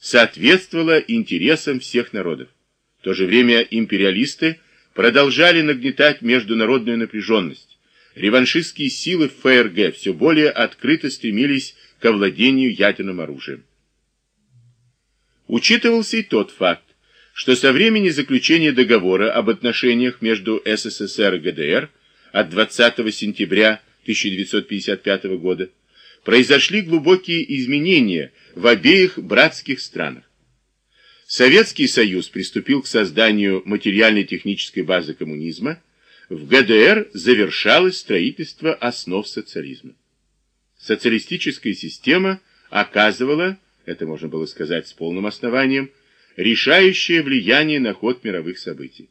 соответствовала интересам всех народов. В то же время империалисты продолжали нагнетать международную напряженность. Реваншистские силы ФРГ все более открыто стремились к овладению ядерным оружием. Учитывался и тот факт, что со времени заключения договора об отношениях между СССР и ГДР от 20 сентября 1955 года произошли глубокие изменения в обеих братских странах. Советский Союз приступил к созданию материально-технической базы коммунизма, в ГДР завершалось строительство основ социализма. Социалистическая система оказывала, это можно было сказать с полным основанием, решающее влияние на ход мировых событий.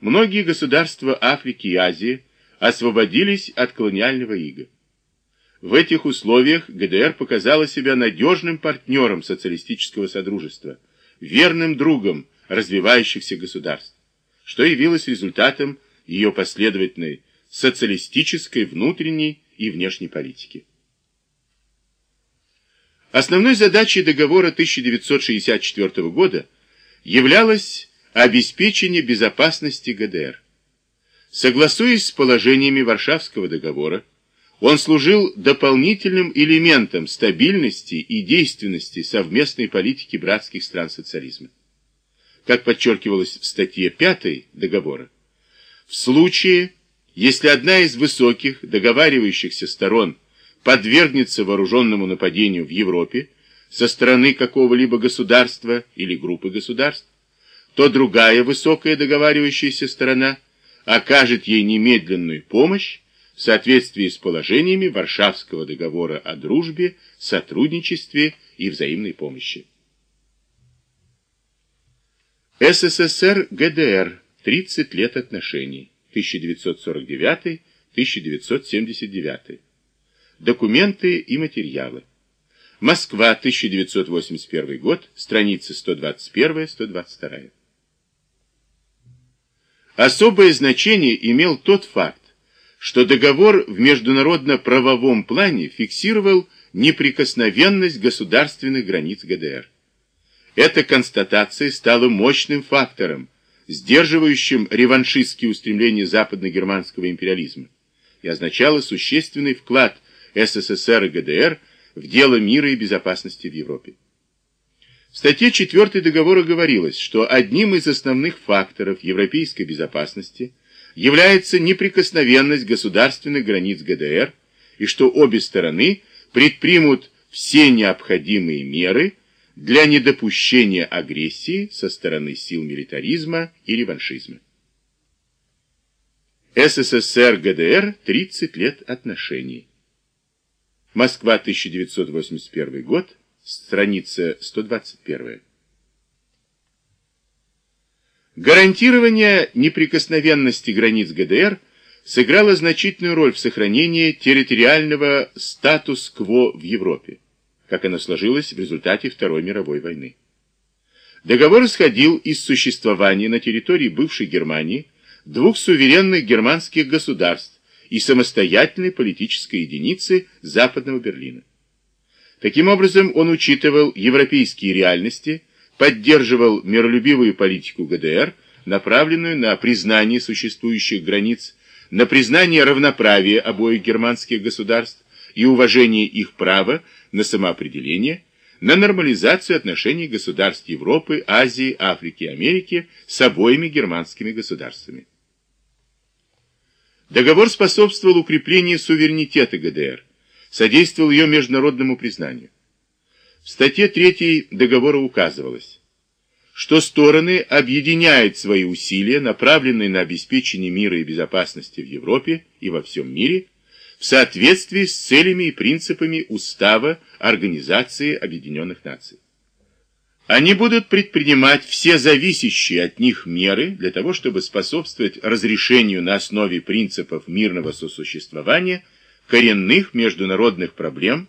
Многие государства Африки и Азии освободились от колониального ига. В этих условиях ГДР показала себя надежным партнером социалистического содружества, верным другом развивающихся государств, что явилось результатом ее последовательной социалистической внутренней и внешней политики. Основной задачей договора 1964 года являлось обеспечение безопасности ГДР. Согласуясь с положениями Варшавского договора, он служил дополнительным элементом стабильности и действенности совместной политики братских стран социализма. Как подчеркивалось в статье 5 договора, в случае, если одна из высоких договаривающихся сторон подвергнется вооруженному нападению в Европе со стороны какого-либо государства или группы государств, то другая высокая договаривающаяся сторона окажет ей немедленную помощь в соответствии с положениями Варшавского договора о дружбе, сотрудничестве и взаимной помощи. СССР ГДР. 30 лет отношений. 1949-1979 Документы и материалы. Москва 1981 год страницы 121-122 Особое значение имел тот факт, что договор в международно-правовом плане фиксировал неприкосновенность государственных границ ГДР. Эта констатация стала мощным фактором, сдерживающим реваншистские устремления западно-германского империализма и означала существенный вклад СССР и ГДР в дело мира и безопасности в Европе. В статье 4 договора говорилось, что одним из основных факторов европейской безопасности – является неприкосновенность государственных границ ГДР и что обе стороны предпримут все необходимые меры для недопущения агрессии со стороны сил милитаризма и реваншизма. СССР-ГДР 30 лет отношений. Москва, 1981 год, страница 121. Гарантирование неприкосновенности границ ГДР сыграло значительную роль в сохранении территориального статус-кво в Европе, как оно сложилось в результате Второй мировой войны. Договор исходил из существования на территории бывшей Германии двух суверенных германских государств и самостоятельной политической единицы Западного Берлина. Таким образом, он учитывал европейские реальности, поддерживал миролюбивую политику ГДР, направленную на признание существующих границ, на признание равноправия обоих германских государств и уважение их права на самоопределение, на нормализацию отношений государств Европы, Азии, Африки и Америки с обоими германскими государствами. Договор способствовал укреплению суверенитета ГДР, содействовал ее международному признанию. В статье 3 договора указывалось, что стороны объединяют свои усилия, направленные на обеспечение мира и безопасности в Европе и во всем мире, в соответствии с целями и принципами Устава Организации Объединенных Наций. Они будут предпринимать все зависящие от них меры для того, чтобы способствовать разрешению на основе принципов мирного сосуществования коренных международных проблем,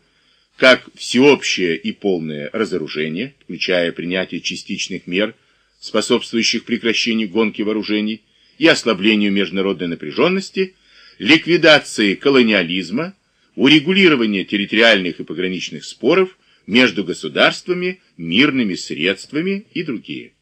как всеобщее и полное разоружение, включая принятие частичных мер, способствующих прекращению гонки вооружений и ослаблению международной напряженности, ликвидации колониализма, урегулирование территориальных и пограничных споров, между государствами, мирными средствами и другие.